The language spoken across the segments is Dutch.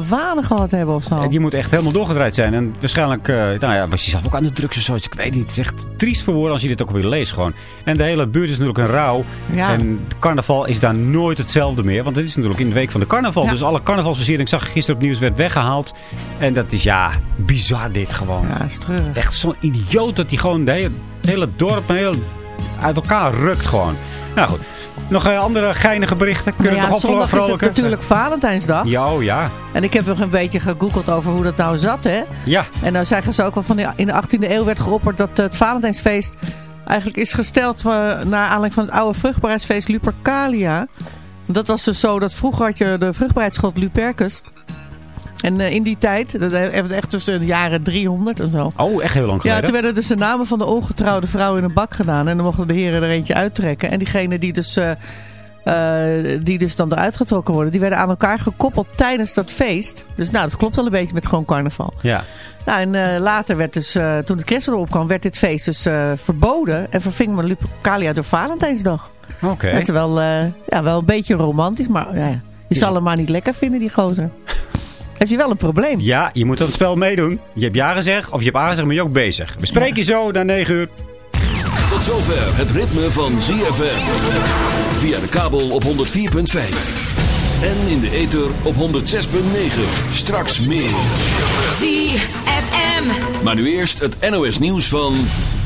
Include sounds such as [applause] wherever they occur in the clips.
wanen gehad hebben of zo. Die moet echt helemaal doorgedraaid zijn. En waarschijnlijk, uh, nou ja, was hij zelf ook aan de drugs of zo. Ik weet niet. Het is echt triest voor woorden als je dit ook weer leest gewoon. En de hele buurt is natuurlijk een rouw. Ja. En carnaval is daar nooit hetzelfde meer. Want het is natuurlijk in de week van de carnaval. Dus alle carnavalsversiering, zag ik gisteren op nieuws, werd weggehaald. En dat is, ja, bizar dit gewoon. Ja, is. Echt zo'n idioot dat hij gewoon de hele, het hele dorp heel uit elkaar rukt gewoon. Nou goed. Nog uh, andere geinige berichten? Kunnen nou ja, toch zondag is het natuurlijk Valentijnsdag. Ja, oh ja. En ik heb nog een beetje gegoogeld over hoe dat nou zat, hè. Ja. En dan zeggen ze ook al van in de 18e eeuw werd geopperd dat het Valentijnsfeest eigenlijk is gesteld naar aanleiding van het oude vruchtbaarheidsfeest Lupercalia. Dat was dus zo dat vroeger had je de vruchtbaarheidsgod Lupercus. En uh, in die tijd, dat heeft echt tussen de jaren 300 en zo. Oh, echt heel lang geleden. Ja, toen werden dus de namen van de ongetrouwde vrouwen in een bak gedaan. En dan mochten de heren er eentje uittrekken. En diegene die dus, uh, uh, die dus dan eruit getrokken worden, die werden aan elkaar gekoppeld tijdens dat feest. Dus nou, dat klopt wel een beetje met gewoon carnaval. Ja. Nou, en later werd dus, toen het christendom opkwam, werd dit feest dus verboden. En verving men Lupercalia door Valentijnsdag. Oké. Okay. Dat is wel, ja, wel een beetje romantisch, maar ja, je zal hem maar niet lekker vinden, die gozer heeft hij wel een probleem. Ja, je moet aan het spel meedoen. Je hebt ja gezegd, of je hebt A gezegd, maar je ook bezig. We spreken je zo na 9 uur. Tot zover het ritme van ZFM. Via de kabel op 104.5. En in de ether op 106.9. Straks meer. ZFM. Maar nu eerst het NOS nieuws van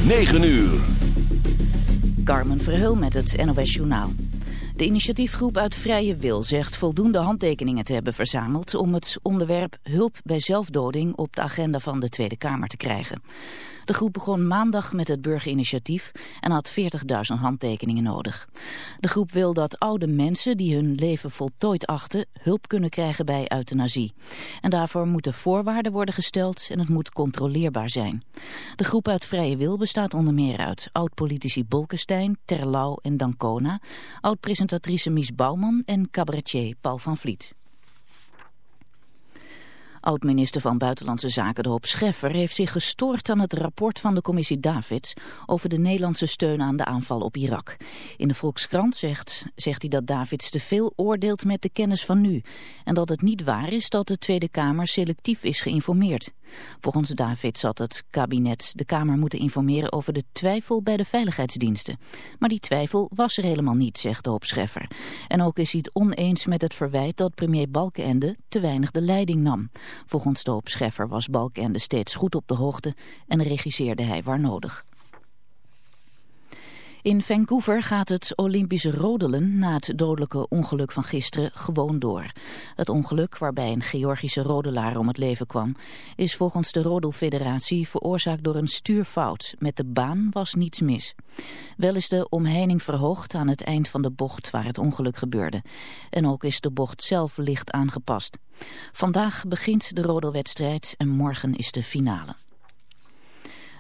9 uur. Carmen Verheul met het NOS Journaal. De initiatiefgroep uit Vrije Wil zegt voldoende handtekeningen te hebben verzameld om het onderwerp hulp bij zelfdoding op de agenda van de Tweede Kamer te krijgen. De groep begon maandag met het burgerinitiatief en had 40.000 handtekeningen nodig. De groep wil dat oude mensen die hun leven voltooid achten hulp kunnen krijgen bij euthanasie. En daarvoor moeten voorwaarden worden gesteld en het moet controleerbaar zijn. De groep uit Vrije Wil bestaat onder meer uit oud-politici Bolkestein, Terlouw en Dancona, oud-presentatrice Mies Bouwman en cabaretier Paul van Vliet. Oud-minister van Buitenlandse Zaken De Hoop Scheffer heeft zich gestoord aan het rapport van de commissie Davids over de Nederlandse steun aan de aanval op Irak. In de Volkskrant zegt, zegt hij dat Davids te veel oordeelt met de kennis van nu en dat het niet waar is dat de Tweede Kamer selectief is geïnformeerd. Volgens Davids had het kabinet de Kamer moeten informeren over de twijfel bij de veiligheidsdiensten. Maar die twijfel was er helemaal niet, zegt de Hoop Scheffer. En ook is hij het oneens met het verwijt dat premier Balkenende te weinig de leiding nam. Volgens de Scheffer was Balkende steeds goed op de hoogte en regisseerde hij waar nodig. In Vancouver gaat het Olympische rodelen na het dodelijke ongeluk van gisteren gewoon door. Het ongeluk waarbij een Georgische rodelaar om het leven kwam is volgens de Rodelfederatie veroorzaakt door een stuurfout. Met de baan was niets mis. Wel is de omheining verhoogd aan het eind van de bocht waar het ongeluk gebeurde. En ook is de bocht zelf licht aangepast. Vandaag begint de rodelwedstrijd en morgen is de finale.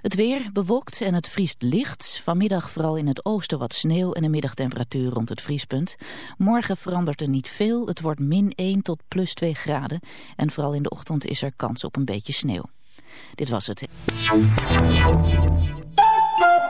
Het weer bewolkt en het vriest licht. Vanmiddag vooral in het oosten wat sneeuw en een middagtemperatuur rond het vriespunt. Morgen verandert er niet veel. Het wordt min 1 tot plus 2 graden. En vooral in de ochtend is er kans op een beetje sneeuw. Dit was het.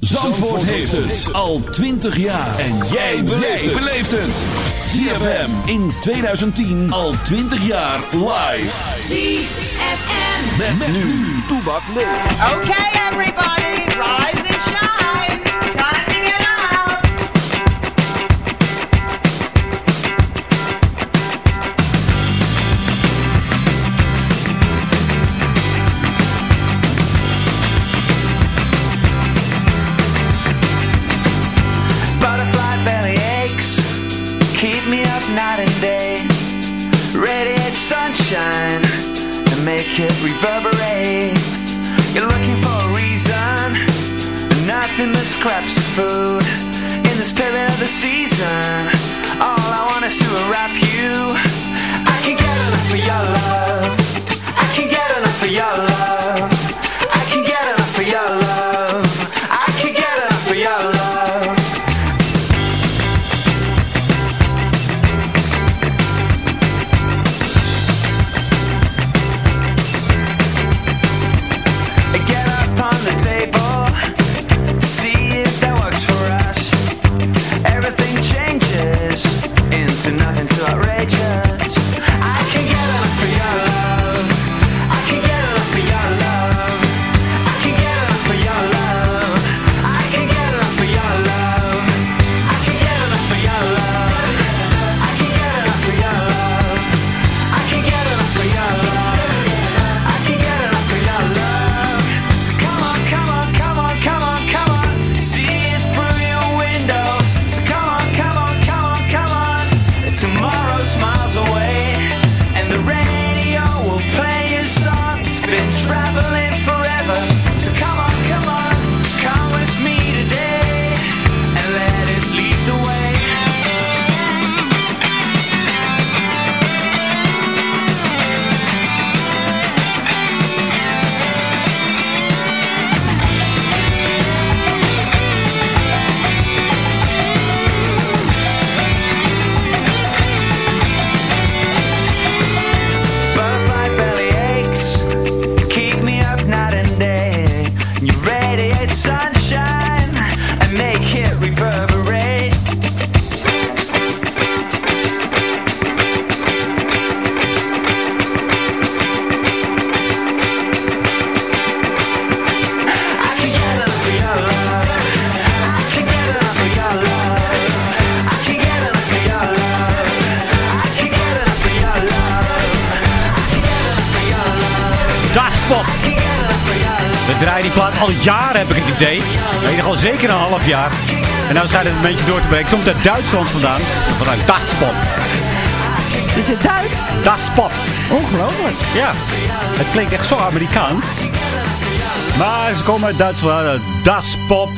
Zandvoort, heeft het al 20 jaar. En jij beleeft het. ZFM in 2010 al 20 jaar live. ZFM. Met, met nu. Toebak leeft. Okay, everybody, rise and shine. Sunshine and make it reverberate. You're looking for a reason, nothing but scraps of food. In the spirit of the season, all I al jaren, heb ik het idee. In ieder geval zeker een half jaar. En nou schijnt het een beetje door te breken. Komt uit Duitsland vandaan. Vanuit Daspop. Is het Duits? Daspop. Ongelooflijk. Ja, het klinkt echt zo Amerikaans. Maar ze komen uit Duitsland. uit Daspop.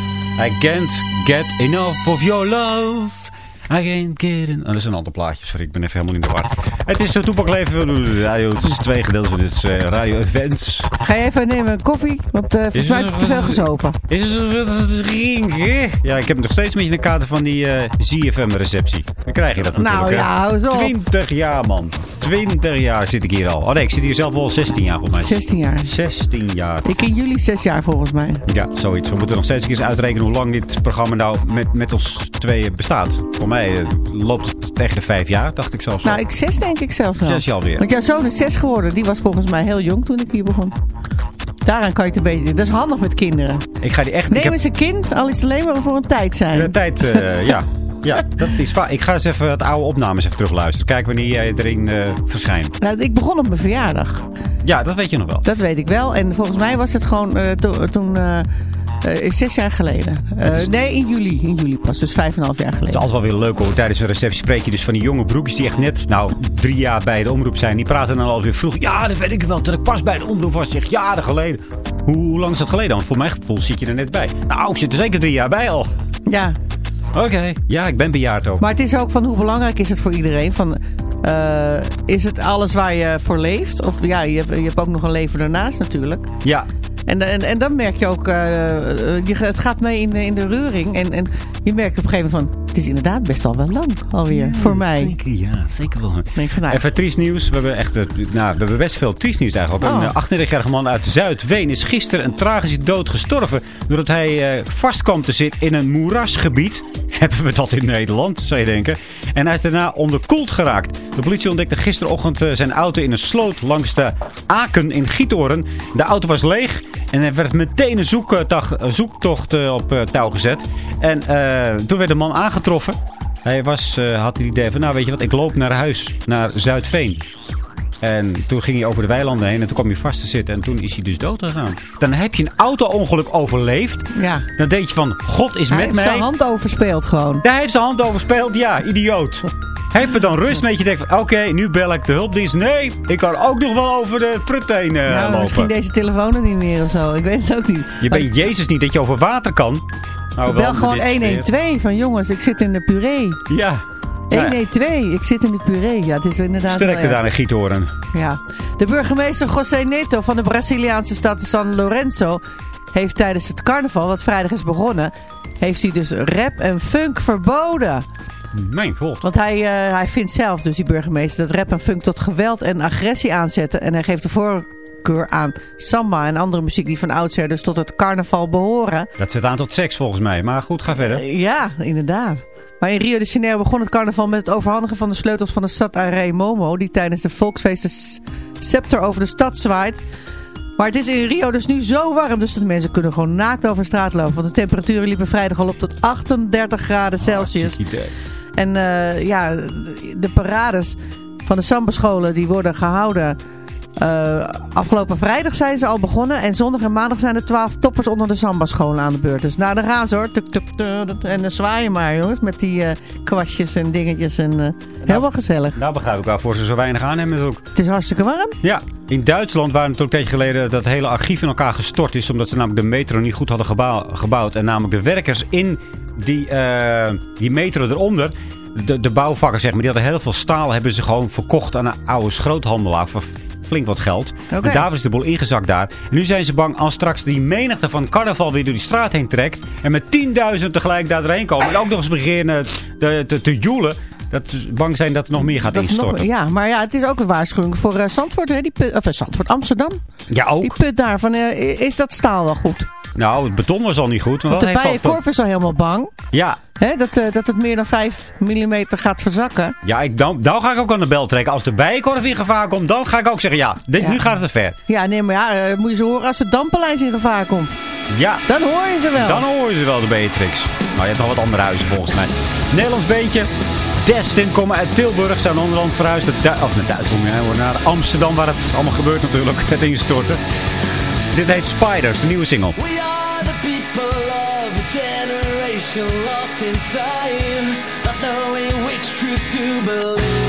I can't get enough of your love. I can't get in... Oh, dat is een ander plaatje. Sorry, ik ben even helemaal in de war. Het is uh, Toepak Leven. Radio, het is twee gedeelten. Dit is uh, Radio Events. Ga je even nemen een koffie? Want uh, volgens mij heb je te veel gezopen. Is het ring? Ja, ik heb nog steeds een beetje een kader van die uh, ZFM-receptie. Dan krijg je dat natuurlijk. Nou ja, hou zo. 20 jaar, man. 20 jaar zit ik hier al. Oh nee, ik zit hier zelf al 16 jaar volgens mij. 16 jaar. 16 jaar. Ik in juli 6 jaar volgens mij. Ja, zoiets. We moeten nog steeds eens uitrekenen hoe lang dit programma nou met, met ons tweeën bestaat. Voor mij uh, loopt het tegen de 5 jaar, dacht ik zelfs. Nou, ik 6 denk ik zelfs al. 6 jaar alweer. Want jouw zoon is 6 geworden. Die was volgens mij heel jong toen ik hier begon. Daaraan kan je het een beetje... Dat is handig met kinderen. Ik ga die echt... Neem eens een kind, al is het alleen maar voor een tijd zijn. Een tijd, uh, ja. [laughs] Ja, dat is waar. Ik ga eens even het oude opnames even terugluisteren. Kijken wanneer jij erin uh, verschijnt. Nou, ik begon op mijn verjaardag. Ja, dat weet je nog wel. Dat weet ik wel. En volgens mij was het gewoon uh, to toen... Uh, zes jaar geleden. Is... nee, in juli. In juli pas. Dus vijf en een half jaar geleden. Het is altijd wel weer leuk hoor. Tijdens een receptie spreek je dus van die jonge broekjes die echt net, nou, drie jaar bij de omroep zijn. Die praten dan alweer vroeg. Ja, dat weet ik wel. Dat ik pas bij de omroep was. Zeg, jaren geleden. Hoe, hoe lang is dat geleden? Want voor mijn gevoel zit je er net bij. Nou, ik zit er zeker drie jaar bij al. Ja. Oké. Okay. Ja, ik ben bejaard ook. Maar het is ook van hoe belangrijk is het voor iedereen? Van, uh, is het alles waar je voor leeft? Of ja, je hebt, je hebt ook nog een leven daarnaast natuurlijk. Ja. En, en, en dan merk je ook, eh, eh, je, het gaat mee in, de- in de reuring. En, en je merkt op een gegeven moment van, het is inderdaad best al wel lang alweer, voor mij. Zeker, ja, zeker wel. Ik denk van, nou, Even triest nieuws. We hebben, echt, eh, nou, we hebben best veel triest nieuws eigenlijk. Oh. Een eh, 38-jarige man uit Zuid-Ween is gisteren een tragische dood gestorven. Doordat hij eh, vast kwam te zitten in een moerasgebied. [laughs] Hebben we dat in Nederland, zou je denken. En hij is daarna onderkoeld geraakt. De politie ontdekte gisterochtend eh, zijn auto in een sloot langs de Aken in Gietoren. De auto was leeg en er werd meteen een zoektocht, zoektocht eh, op eh, touw gezet. En eh, toen werd de man aangetroffen. Hij was, eh, had het idee van, nou weet je wat, ik loop naar huis, naar Zuidveen. En toen ging hij over de weilanden heen en toen kwam hij vast te zitten. En toen is hij dus dood gegaan. Dan heb je een auto-ongeluk overleefd. ja. Dan denk je van, God is Hij met heeft mij. zijn hand overspeeld gewoon. Daar heeft zijn hand overspeeld. Ja, idioot. Heeft er dan rust met je denkt van, oké, nu bel ik de hulpdienst. Nee, ik kan ook nog wel over de prut heen nou, lopen. misschien deze telefoon er niet meer of zo. Ik weet het ook niet. Je Maar bent Jezus niet dat je over water kan. Nou, wel bel gewoon dit weer. 112 van jongens, ik zit in de puree. Ja. Nou ja, 112, ik zit in de puree. Ja, het is inderdaad... Sterkte erg. daar in Giethoorn. Ja. De burgemeester José Neto van de Braziliaanse stad San Lorenzo heeft tijdens het carnaval, wat vrijdag is begonnen, heeft hij dus rap en funk verboden. Mijn god. Want hij, eh, hij vindt zelf, dus die burgemeester, dat rap en funk tot geweld en agressie aanzetten. En hij geeft de voorkeur aan samba en andere muziek die van oudsher dus tot het carnaval behoren. Dat zit aan tot seks volgens mij. Maar goed, ga verder. Eh, Ja, inderdaad. Maar in Rio de Janeiro begon het carnaval met het overhandigen van de sleutels van de stad aan Rei Momo. Die tijdens de volksfeesten scepter over de stad zwaait. Maar het is in Rio dus nu zo warm. Dus de mensen kunnen gewoon naakt over straat lopen. Want de temperaturen liepen vrijdag al op tot 38 graden Celsius. En eh, ja, de parades van de samba-scholen die worden gehouden. eh, afgelopen vrijdag zijn ze al begonnen. En zondag en maandag zijn er twaalf toppers onder de samba-scholen aan de beurt. Dus nou, daar gaan ze hoor. Tuk, tuk, tuk, en dan zwaaien maar jongens. Met die eh, kwastjes en dingetjes. En, eh, helemaal gezellig. Nou begrijp ik waarvoor ze zo weinig aan hebben ook. Het is hartstikke warm. Ja, in Duitsland waren natuurlijk een tijdje geleden dat het hele archief in elkaar gestort is. Omdat ze namelijk de metro niet goed hadden gebouw- gebouwd. En namelijk de werkers in die, eh, die metro eronder, de, de bouwvakkers zeg maar, die hadden heel veel staal hebben ze gewoon verkocht aan een oude schroothandelaar voor flink wat geld. En daar is de boel ingezakt daar. En nu zijn ze bang als straks die menigte van carnaval weer door die straat heen trekt. En met 10.000 tegelijk daar doorheen komen. En ook nog eens beginnen te, te, te joelen. Dat ze bang zijn dat er nog meer gaat Dat nog, instorten. ja, maar ja, het is ook een waarschuwing voor eh, Zandvoort. Hè, die put, of eh, Zandvoort, Amsterdam. Ja, ook. Die put daar. Van, eh, is dat staal wel goed? Nou, het beton was al niet goed. Want de bijenkorf is al helemaal bang. Ja, Hè, dat, eh, dat het meer dan 5 mm gaat verzakken. ja ik, dan, dan ga ik ook aan de bel trekken. Als de bijenkorf in gevaar komt, dan ga ik ook zeggen... Ja, dit, Ja. nu gaat het te ver. Ja, nee, maar ja, eh, moet je ze horen als de dampenlijst in gevaar komt. Ja, Dan hoor je ze wel. dan horen ze wel de Beatrix. Nou, je hebt nog wat andere huizen volgens mij. Nederlands beentje. Destin komen uit Tilburg. Zijn onderland verhuisd. Of naar Duitsland, hoor, naar Amsterdam. Waar het allemaal gebeurt natuurlijk. Het instorten. Dit heet Spiders, de single. We are the people of a generation lost in time, not knowing which truth to believe.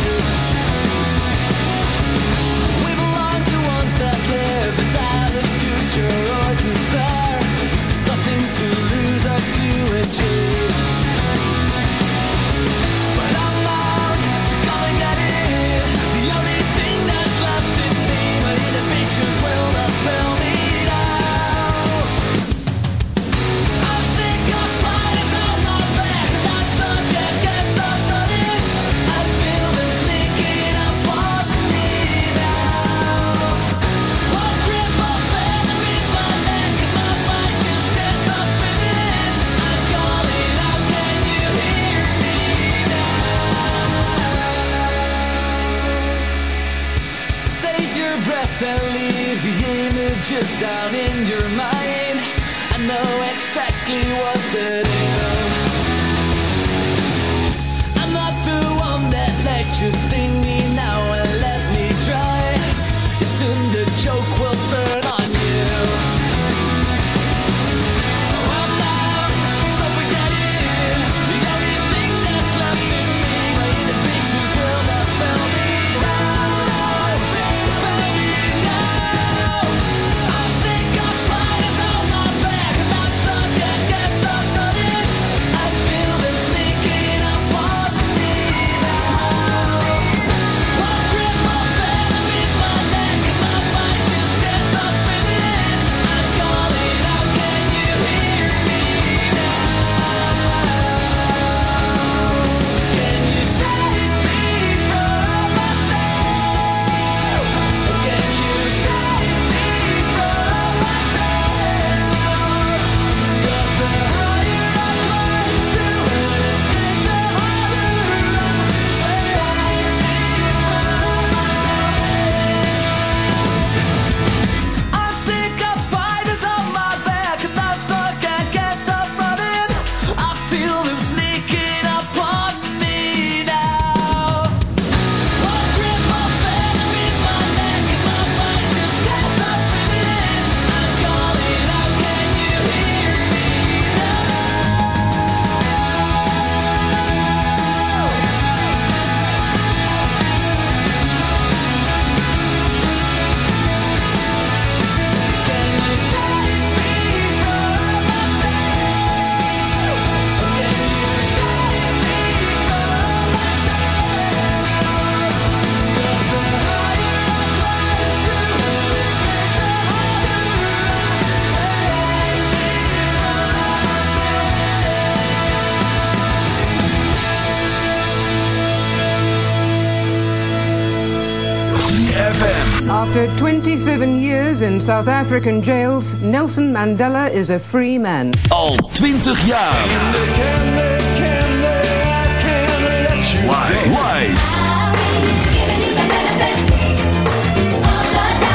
South African jails, Nelson Mandela is a free man. Al 20 jaar.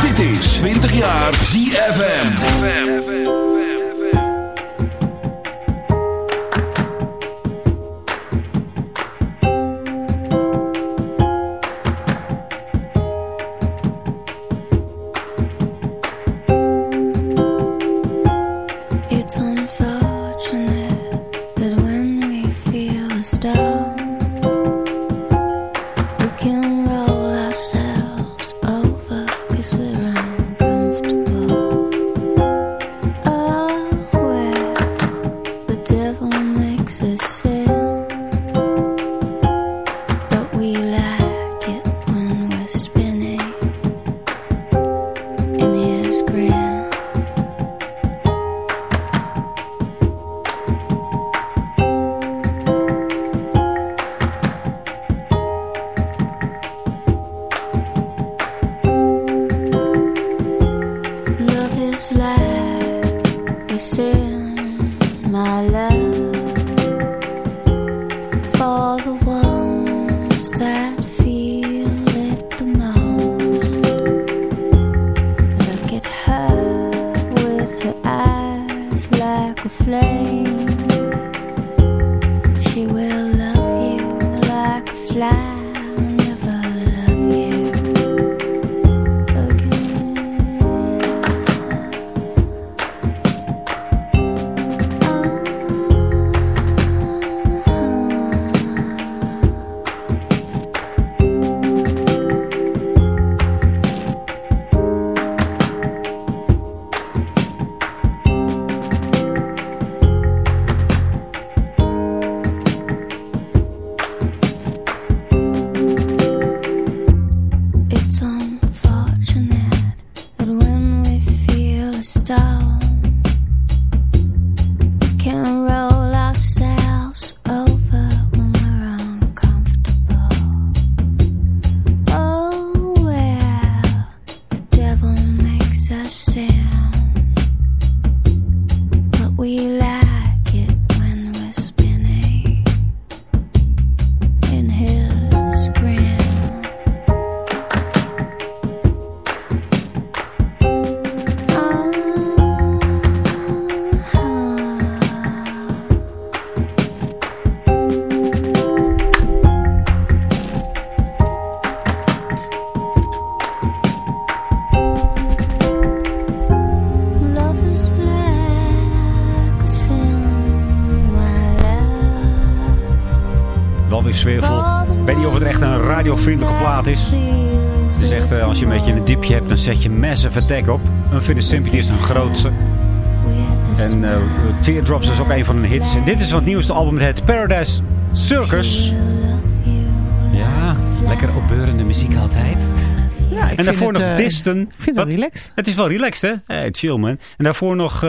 Dit is 20 jaar ZFM. Zet je Massive Attack op. Unfinished Sympathy is een grootste. En eh, Teardrops is ook een van hun hits. En dit is wat nieuwste album het Paradise Circus. Ja, lekker opbeurende muziek altijd. Ja, ik en daarvoor het, nog eh, Distant. Ik vind het wel relaxed. Het is wel relaxed, hè? Hey, chill, man. En daarvoor nog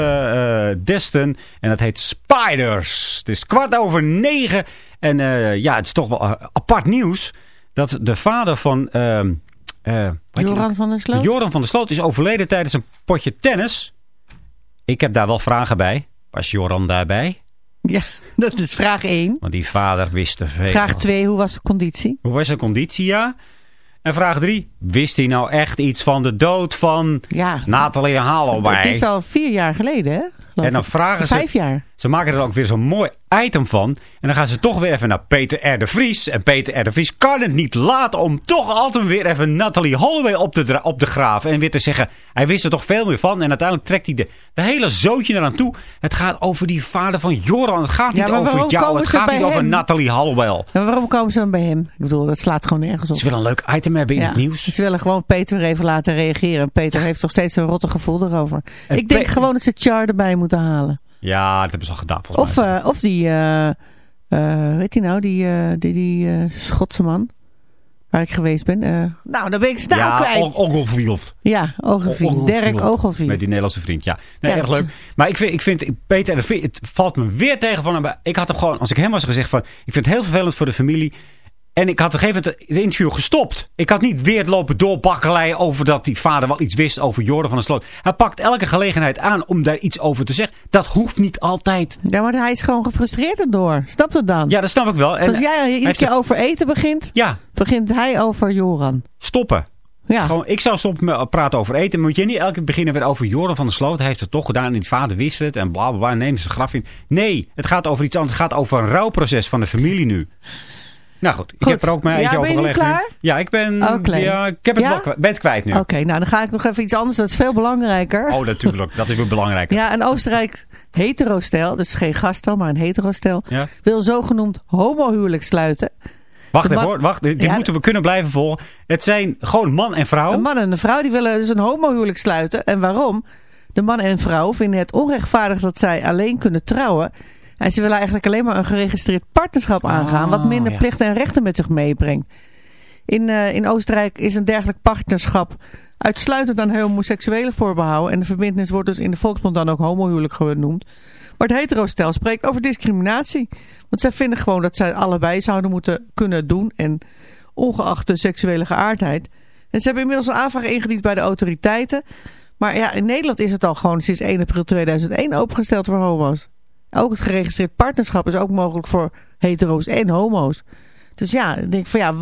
Destin. En dat heet Spiders. Het is kwart over negen. En ja, het is toch wel apart nieuws. Dat de vader van... ehm, hij Joran van der Sloot? Joran van der Sloot is overleden tijdens een potje tennis. Ik heb daar wel vragen bij. Was Joran daarbij? Ja, [laughs] dat is vraag 1. Want die vader wist te veel. Vraag 2, hoe was de conditie? Hoe was zijn conditie, ja? En vraag 3. Wist hij nou echt iets van de dood van Ja, Nathalie Halloway? het is al vier jaar geleden, hè? En dan ik. vragen ze... Vijf jaar. Ze maken er ook weer zo'n mooi item van. En dan gaan ze toch weer even naar Peter R. de Vries. En Peter R. de Vries kan het niet laten om toch altijd weer even Natalie Holloway op te, op te graven. En weer te zeggen, hij wist er toch veel meer van. En uiteindelijk trekt hij de, de hele zootje eraan toe. Het gaat over die vader van Joran. Het gaat Ja, niet maar over jou. Het gaat niet over hem? Natalie Holloway. En waarom komen ze dan bij hem? Ik bedoel, dat slaat gewoon nergens op. Ze willen een leuk item hebben in Ja, het nieuws. Ze willen gewoon Peter even laten reageren. Peter heeft toch steeds een rotte gevoel erover. En Ik denk gewoon dat ze Char erbij moeten halen. Ja, dat hebben ze al gedaan volgens Of, mij. eh, of die, eh eh weet je nou, die, eh, die, die eh, Schotse man. Waar ik geweest ben. Nou, dan ben ik snel ja, kwijt. Ogelfield. ja, Ogelvie. Derek Ogelvie. Met die Nederlandse vriend, ja. Nee, Ja, erg leuk. Maar ik vind, ik vind Peter het valt me weer tegen van hem. Ik had hem gewoon, als ik hem was gezegd van, ik vind het heel vervelend voor de familie. En ik had op een gegeven moment het interview gestopt. Ik had niet weer lopen doorbakkeleien over dat die vader wel iets wist over Jordan van der Sloot. Hij pakt elke gelegenheid aan om daar iets over te zeggen. Dat hoeft niet altijd. Ja, maar hij is gewoon gefrustreerd erdoor. Snap dat dan? Ja, dat snap ik wel. En Zoals jij zich- over eten begint, Ja, begint hij over Joran. stoppen. Ja. Gewoon, ik zou stoppen met praten over eten. Moet je niet elke keer beginnen weer over Jordan van der Sloot. Hij heeft het toch gedaan en die vader wist het. En bla bla bla. Neem zijn graf in. Nee, het gaat over iets anders. Het gaat over een rouwproces van de familie nu. Nou goed, ik Goed. heb er ook mijn Ja, eentje ben je over gelegd. klaar? Ja, ik ben, ja, ik heb het Ja? wel kwijt- ben het kwijt nu. Oké, nou dan ga ik nog even iets anders. Dat is veel belangrijker. Oh, natuurlijk. Dat is weer belangrijk. Ja, een Oostenrijk heterostel, dus geen gaststel, maar een heterostel, Ja. wil zogenoemd homohuwelijk sluiten. Wacht even hoor, wacht. Dit dit Ja. moeten we kunnen blijven volgen. Het zijn gewoon man en vrouw. Een man en een vrouw die willen dus een homohuwelijk sluiten. En waarom? De man en vrouw vinden het onrechtvaardig dat zij alleen kunnen trouwen. En ze willen eigenlijk alleen maar een geregistreerd partnerschap aangaan, wat minder ja. plichten en rechten met zich meebrengt. In, eh, in Oostenrijk is een dergelijk partnerschap uitsluitend aan homoseksuelen voorbehouden. En de verbindenis wordt dus in de volksmond dan ook homohuwelijk genoemd. Maar het heterostel spreekt over discriminatie. Want zij vinden gewoon dat zij allebei zouden moeten kunnen doen. En ongeacht de seksuele geaardheid. En ze hebben inmiddels een aanvraag ingediend bij de autoriteiten. Maar ja, in Nederland is het al gewoon sinds 1 april 2001 opengesteld voor homo's. Ook het geregistreerd partnerschap is ook mogelijk voor hetero's en homo's. Dus ja, ik denk van ja,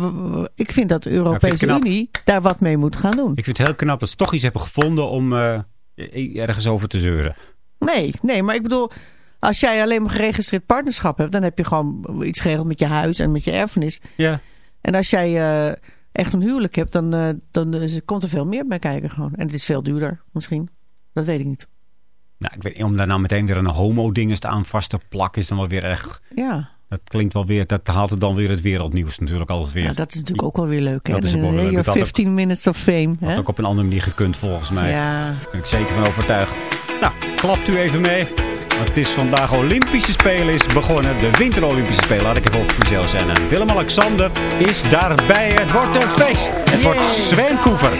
ik vind dat de Europese knap. Unie daar wat mee moet gaan doen. Ik vind het heel knap dat ze toch iets hebben gevonden om eh, ergens over te zeuren. Nee, nee, maar ik bedoel, als jij alleen maar geregistreerd partnerschap hebt, dan heb je gewoon iets geregeld met je huis en met je erfenis. Ja. En als jij eh, echt een huwelijk hebt, dan, eh, dan is- komt er veel meer bij kijken gewoon. En het is veel duurder, misschien. Dat weet ik niet. Nou, ik weet niet, om daar nou meteen weer een homo-ding aan vast te plakken is dan wel weer echt... Ja. Dat klinkt wel weer, dat haalt het dan weer het wereldnieuws natuurlijk altijd weer. ja, dat is natuurlijk ook wel weer leuk. Hè? Dat is ook wel weer leuk. Your Dat had 15 minutes of fame. Had Hè? ook op een andere manier gekund volgens mij. Ja. Daar ben ik zeker van overtuigd. Nou, klapt u even mee. Want het is vandaag Olympische Spelen is begonnen. De Winter Olympische Spelen. Laat ik even over mezelf zijn. En Willem-Alexander is daarbij. Het wordt een feest. Het wordt Sven Koever.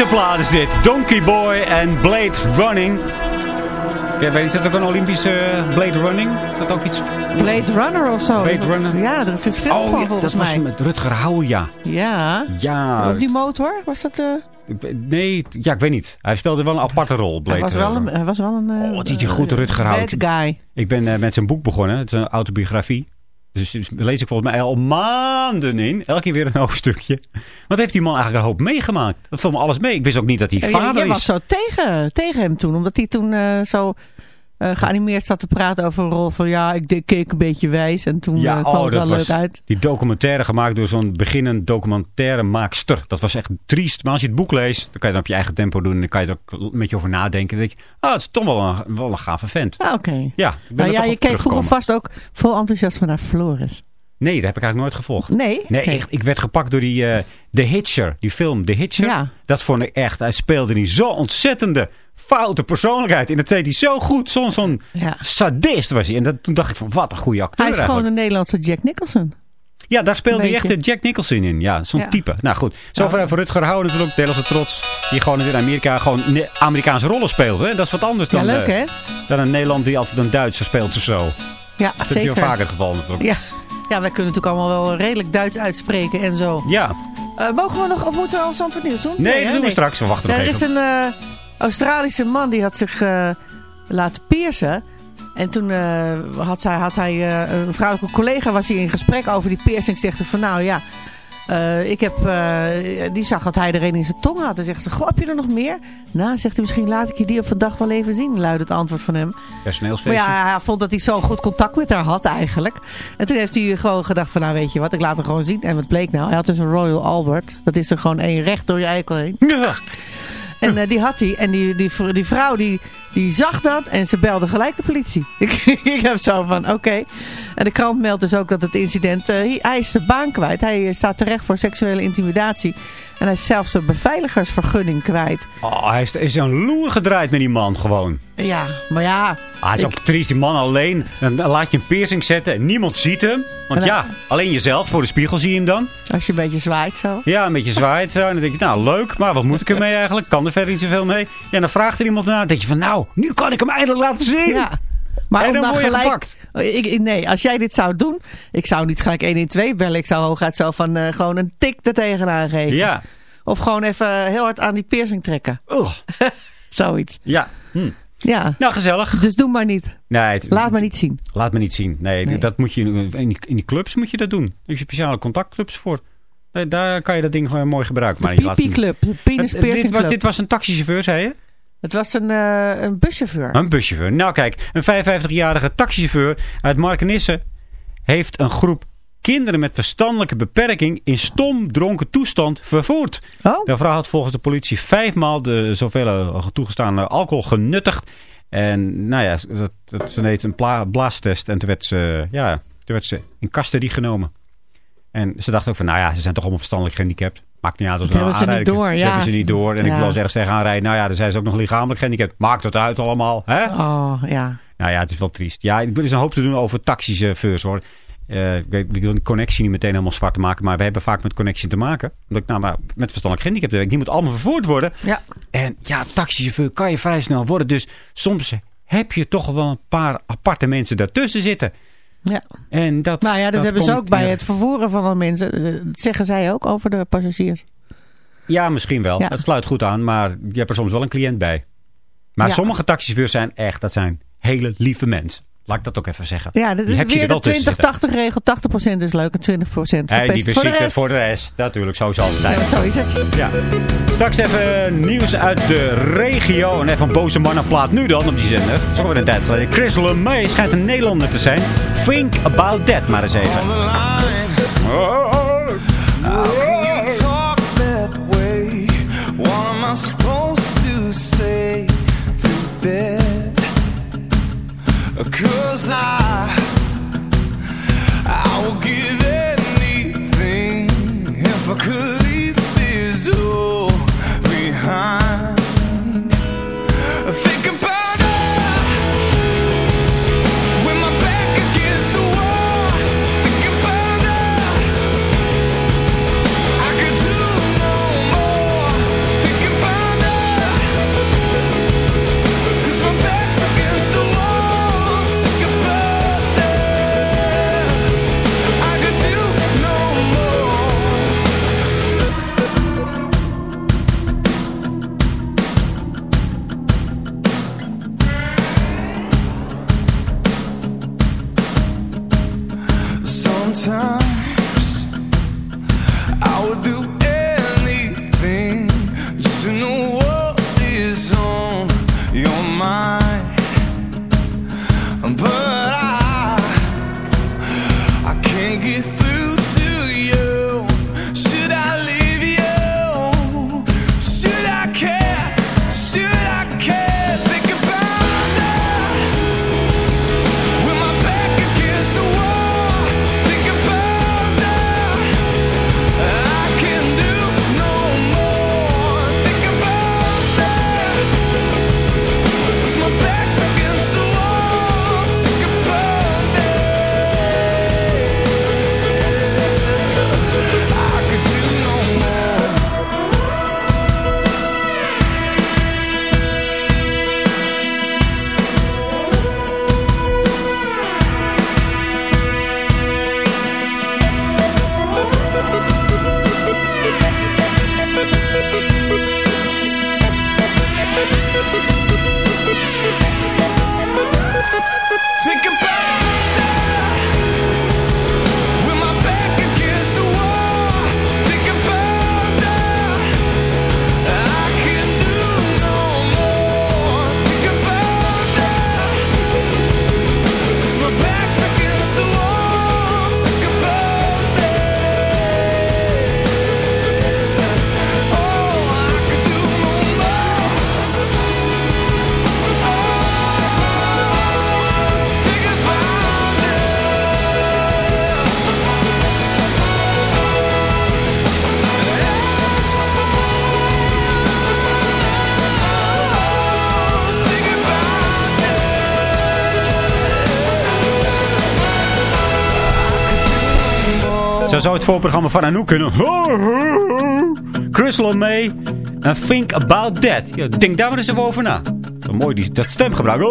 Fantastische plaat is dit. Donkey Boy en Blade Running. Ja, weet je, is dat ook een Olympische eh, Blade Running? Is dat ook iets? Blade Runner of zo. Blade Runner? Ja, er is een film Oh, van ja, volgens dat was met Rutger Hauer, ja. Ja. Ja. Op die motor? Was dat... weet- Nee, ja, ik weet niet. Hij speelde wel een aparte rol, Blade hij was wel een... Hij was wel een eh, Oh, die is goed, Rutger Hauer. Bad guy. Ik ben eh, met zijn boek begonnen. Het is een autobiografie. Dus dus lees ik volgens mij al maanden in. Elke keer weer een [laughs] hoofdstukje. Wat heeft die man eigenlijk een hoop meegemaakt? Dat valt me alles mee. Ik wist ook niet dat hij Eh, vader jij is. was zo tegen, tegen hem toen. Omdat hij toen eh, zo eh, geanimeerd zat te praten over een rol van... Ja, ik keek een beetje wijs. En toen Ja, eh, kwam oh, het wel leuk uit. die documentaire gemaakt door zo'n beginnend documentaire maakster. Dat was echt triest. Maar als je het boek leest, dan kan je het op je eigen tempo doen. En dan kan je er ook een beetje over nadenken. Dan denk je, ah, het is toch wel een, wel een gave vent. Ah, Oké. Ja, Nou ja, je keek vroeger vast ook vol enthousiasme naar Floris. Nee, dat heb ik eigenlijk nooit gevolgd. Nee? Nee, echt, ik werd gepakt door die The Hitcher, die film The Hitcher. Ja. Dat vond ik echt. Hij speelde die zo ontzettende foute persoonlijkheid. In het deed hij zo goed. Zo'n zo'n Ja. sadist was hij. En dat, toen dacht ik van, wat een goede acteur Hij is gewoon een Nederlandse Jack Nicholson. Ja, daar speelde hij echt de Jack Nicholson in. Ja, zo'n Ja. type. Nou goed, zover Nou. voor Rutger Hauer natuurlijk. Nederlandse trots. Die gewoon in Amerika gewoon Amerikaanse rollen speelt. Hè? Dat is wat anders Ja, dan, leuk eh, hè? dan een Nederland die altijd een Duitser speelt of zo. Ja, Dat is zeker. heel vaker het geval natuurlijk. Ja. ja, wij kunnen natuurlijk allemaal wel redelijk Duits uitspreken en zo. Ja. Eh, mogen we nog, of moeten we ons antwoord nieuws doen? Nee, dat doen we straks. We wachten Ja, nog er is een eh, Australische man die had zich eh, laten piercen. En toen eh, had, zij, had hij eh, een vrouwelijke collega was hij in gesprek over die piercing. Zegt van nou ja, ik heb, die zag dat hij er een in zijn tong had. En zegt ze, goh, heb je er nog meer? Nou, zegt hij, misschien laat ik je die op een dag wel even zien, luidt het antwoord van hem. Maar Personeelsfeestje. ja, hij vond dat hij zo goed contact met haar had eigenlijk. En toen heeft hij gewoon gedacht van, nou weet je wat, ik laat hem gewoon zien. En wat bleek nou? Hij had dus een Royal Albert. Dat is er gewoon één recht door je eikel heen. Ja. En eh, die had hij. En die, die, die vrouw die, die zag dat en ze belde gelijk de politie. [laughs] Ik, ik heb zo van, oké. En de krant meldt dus ook dat het incident... eh, hij- hij is zijn baan kwijt. Hij eh, staat terecht voor seksuele intimidatie. En hij is zelfs zijn beveiligersvergunning kwijt. Oh, hij is, is een loer gedraaid met die man gewoon. Ja, maar ja... Ah, het is ook triest, die man alleen. Dan laat je een piercing zetten en niemand ziet hem. Want dan- ja, alleen jezelf, voor de spiegel zie je hem dan. Als je een beetje zwaait zo. Ja, een beetje zwaait zo. En dan denk je, nou leuk, maar wat moet ik ermee eigenlijk? Kan er verder niet zoveel mee? Ja, en dan vraagt er iemand naar. Dan denk je van, nou, nu kan ik hem eindelijk laten zien. Ja. Maar En dan dan word je gelijk. Ik, ik- nee, als jij dit zou doen, ik zou niet gelijk 112 bellen. Ik zou hooguit zo van eh, gewoon een tik er tegenaan geven. Ja. Of gewoon even heel hard aan die piercing trekken. Oeh. [laughs] Zoiets. Ja. Hm. Ja. Nou, gezellig. Dus doe maar niet. Nee, het- Laat maar niet zien. Laat me niet zien. Nee, Nee. dat moet je in die, in die clubs moet je dat doen. Daar heb je speciale contactclubs voor. Nee, daar kan je dat ding gewoon mooi gebruiken. Maar je laat- PP Club. Penis Het- dit, was, dit was een taxichauffeur, zei je? Het was een, eh, een buschauffeur. Een buschauffeur. Nou kijk, een 55-jarige taxichauffeur uit Markenisse heeft een groep kinderen met verstandelijke beperking in stom dronken toestand vervoerd. Oh. De vrouw had volgens de politie vijfmaal de zoveel eh, toegestane alcohol genuttigd. En nou ja, dat, dat, ze deed een blaastest en toen werd, ze, ja, toen werd ze in custody genomen. En ze dacht ook van, nou ja, ze zijn toch allemaal verstandelijk gehandicapt. Maakt niet uit als Dat hebben ze niet door, ja. hebben ze niet door. En ik wil eens ergens tegenaan rijden. Nou ja, dan zijn ze ook nog lichamelijk gehandicapt. Maakt het uit allemaal, hè? Oh, ja. Nou ja, het is wel triest. Ja, ik wil eens een hoop te doen over taxichauffeurs hoor. Eh, ik, weet, ik wil de connectie niet meteen helemaal zwart maken. Maar we hebben vaak met connectie te maken. Omdat ik nou maar met verstandelijk gehandicapten werk. Die moet allemaal vervoerd worden. Ja. En ja, taxichauffeur kan je vrij snel worden. Dus soms heb je toch wel een paar aparte mensen daartussen zitten. Ja. En dat, Nou ja, dat, hebben ze ook bij erg. het vervoeren van de mensen. Eh, Dat zeggen zij ook over de passagiers. Ja, misschien wel. Ja. Het sluit goed aan. Maar je hebt er soms wel een cliënt bij. Maar Ja. sommige taxichauffeurs zijn echt, dat zijn hele lieve mensen. Laat ik dat ook even zeggen. Ja, dat is heb weer er de tussen zitten. 20-80 regel. 80% is leuk en 20% Hey, die verpest voor de rest. voor de rest. Natuurlijk, zo zal het zijn. Ja, zo is het. Ja. Straks even nieuws uit de regio. En even een boze mannenplaat nu dan op die zender. Dat is ook weer een tijd geleden. Chris LeMay schijnt een Nederlander te zijn. Think about that maar eens even. Supposed to say to? Cause I, I give anything if I could leave this all behind. time. Zo zou het voorprogramma van Anouk kunnen. Crystal May. En think about that. Ja, denk daar maar eens even over na. Mooi, die, dat stemgebruik.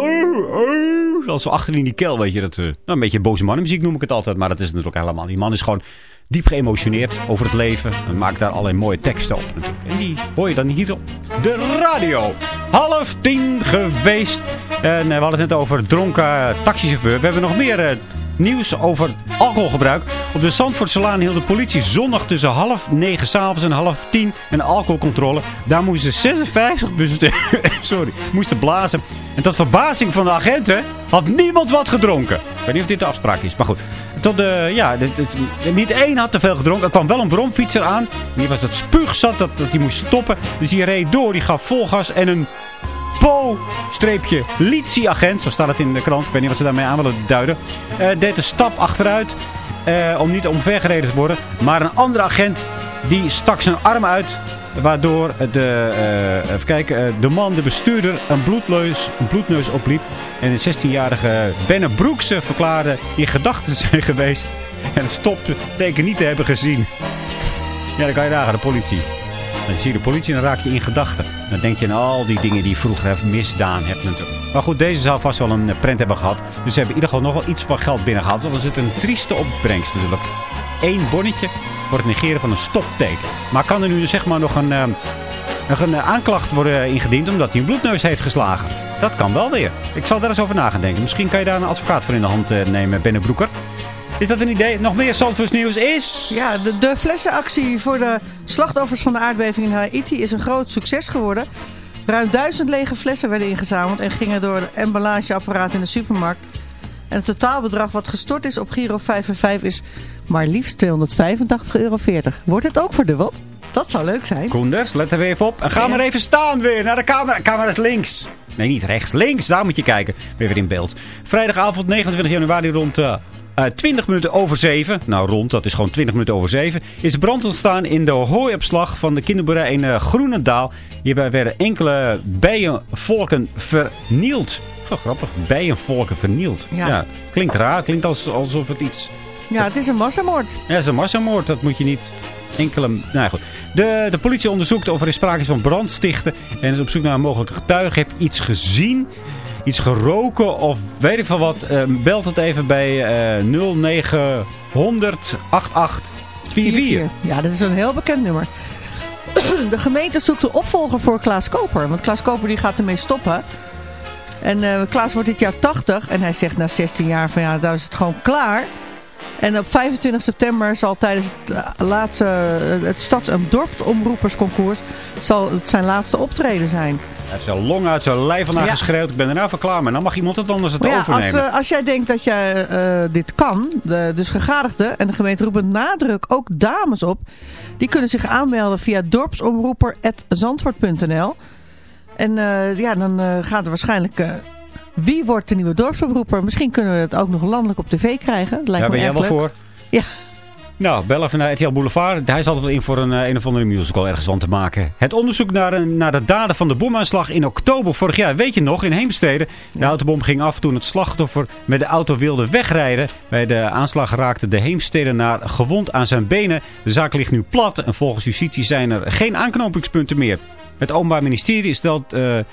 Als zo achterin die kel, weet je. Dat, eh, nou, een beetje boze mannenmuziek noem ik het altijd. Maar dat is het natuurlijk helemaal. Die man is gewoon diep geëmotioneerd over het leven. En maakt daar allerlei mooie teksten op natuurlijk. En die hoor je dan hier op de radio. Half tien geweest. En eh, we hadden het net over dronken taxichauffeur. We hebben nog meer eh, nieuws over alcoholgebruik. Op de Zandvoortselaan hield de politie zondag tussen half negen s'avonds en half tien een alcoholcontrole. Daar moesten 56 bussen [laughs] sorry, moesten blazen. En tot verbazing van de agenten had niemand wat gedronken. Ik weet niet of dit de afspraak is, maar goed. Tot de, ja, niet één had te veel gedronken. Er kwam wel een bromfietser aan. Die was het spuugzat dat, dat die moest stoppen. Dus die reed door, die gaf vol gas en een Po-politieagent, zo staat het in de krant, ik weet niet wat ze daarmee aan willen duiden, eh, deed een stap achteruit eh, om niet omvergereden te worden. Maar een andere agent die stak zijn arm uit, waardoor de, eh, even kijken, de man, de bestuurder, een, bloedneus, een bloedneus opliep. En de 16-jarige Benne Broekse verklaarde in gedachten te zijn geweest en het stopteken niet te hebben gezien. Ja, dan kan je nagaan, de politie. Dan zie je de politie en dan raak je in gedachten. Dan denk je aan al die dingen die je vroeger hebt misdaan hebt natuurlijk. Maar goed, deze zou vast wel een eh, prent hebben gehad. Dus ze hebben in ieder geval nog wel iets van geld binnengehaald. Want dan het een trieste opbrengst natuurlijk. Eén bonnetje voor het negeren van een stopteken. Maar kan er nu zeg maar nog een, eh, nog een eh, aanklacht worden ingediend omdat hij een bloedneus heeft geslagen? Dat kan wel weer. Ik zal daar eens over na gaan denken. Misschien kan je daar een advocaat voor in de hand eh, nemen, Benne Broeker. Is dat een idee? Nog meer Zandvoorts nieuws is... Ja, de, de flessenactie voor de slachtoffers van de aardbeving in Haiti is een groot succes geworden. Ruim duizend lege flessen werden ingezameld en gingen door het emballageapparaat in de supermarkt. En het totaalbedrag wat gestort is op Giro 5 en 5 is maar liefst 285,40 euro. Wordt het ook verdubbeld? Dat zou leuk zijn. Koenders, let er weer even op. En ga maar even staan weer naar de camera. Camera is links. Nee, niet rechts. Links, daar moet je kijken. Je weer in beeld. Vrijdagavond 29 januari rond eh, eh, 20 minuten over 7. Nou, rond, dat is gewoon 20 minuten over 7. Is brand ontstaan in de hooiopslag van de kinderboerderij in eh, Groenendaal. Hierbij werden enkele bijenvolken vernield. Zo grappig, bijenvolken vernield. Ja. klinkt raar. Klinkt als, alsof het iets... Ja, het is een massamoord. Ja, dat is een massamoord. Dat moet je niet enkele... Nou ja, goed. De, de politie onderzoekt of er sprake is van brandstichten. En is op zoek naar een mogelijke getuige. Heb je iets gezien? Iets geroken? Of weet ik van wat? Eh, belt het even bij eh 0900 8844. Ja, dat is een heel bekend nummer. De gemeente zoekt een opvolger voor Klaas Koper. Want Klaas Koper die gaat ermee stoppen. En eh, Klaas wordt dit jaar 80. En hij zegt na 16 jaar van ja, daar is het gewoon klaar. En op 25 september zal tijdens het eh, laatste, eh, het stads- en dorpsomroepersconcours zal het zijn laatste optreden zijn. Heeft zijn long uit zijn lijf vandaan Ja. geschreeuwd. Ik ben erna van klaar, maar dan mag iemand het anders het ja, als, overnemen. eh, als jij denkt dat jij eh, dit kan, de, dus gegadigden en de gemeente roepen nadruk ook dames op, die kunnen zich aanmelden via dorpsomroeper.zandvoort.nl. En eh, ja, dan gaat er waarschijnlijk... wie wordt de nieuwe dorpsomroeper? Misschien kunnen we het ook nog landelijk op tv krijgen. Dat lijkt Daar me ben jij wel voor. Ja. Nou, bellen van RTL Boulevard. Hij is altijd wel in voor een, eh, een of andere musical ergens van te maken. Het onderzoek naar, een, naar de daden van de bomaanslag in oktober vorig jaar. Weet je nog, in Heemstede. De autobom ging af toen het slachtoffer met de auto wilde wegrijden. Bij de aanslag raakte de Heemstedenaar gewond aan zijn benen. De zaak ligt nu plat en volgens justitie zijn er geen aanknopingspunten meer. Het Openbaar Ministerie stelt, eh, eh,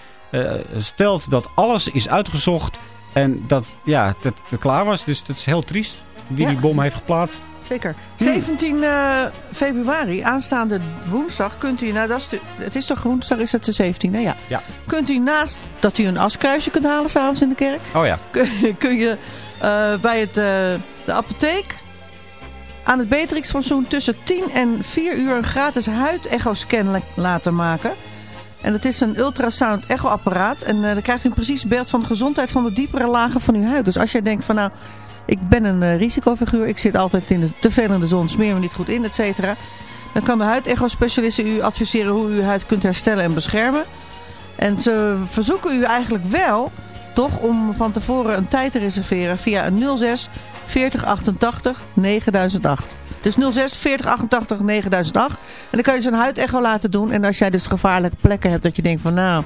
stelt dat alles is uitgezocht en dat ja, dat het klaar was. Dus dat is heel triest wie Ja. die bom heeft geplaatst. Zeker. Hmm. 17 eh, februari, aanstaande woensdag, kunt u, nou dat is de, het is toch woensdag, is het de 17e? Ja. Ja. Kunt u naast dat u een askruisje kunt halen s'avonds in de kerk, Oh ja. kun, [laughs] kun je eh, bij het, eh, de apotheek aan het Beatrixplantsoen tussen 10 en 4 uur een gratis huid-echo-scan la- laten maken. En het is een ultrasound echo-apparaat. En dan krijgt u een precies beeld van de gezondheid van de diepere lagen van uw huid. Dus als jij denkt van nou, ik ben een eh, risicofiguur. Ik zit altijd in de, te veel in de zon, smeer me niet goed in, et cetera. Dan kan de huidecho-specialist u adviseren hoe u uw huid kunt herstellen en beschermen. En ze verzoeken u eigenlijk wel toch om van tevoren een tijd te reserveren via een 06 4088 9008. Dus 06 4088 9008. En dan kan je zo'n huidecho laten doen. En als jij dus gevaarlijke plekken hebt dat je denkt van nou...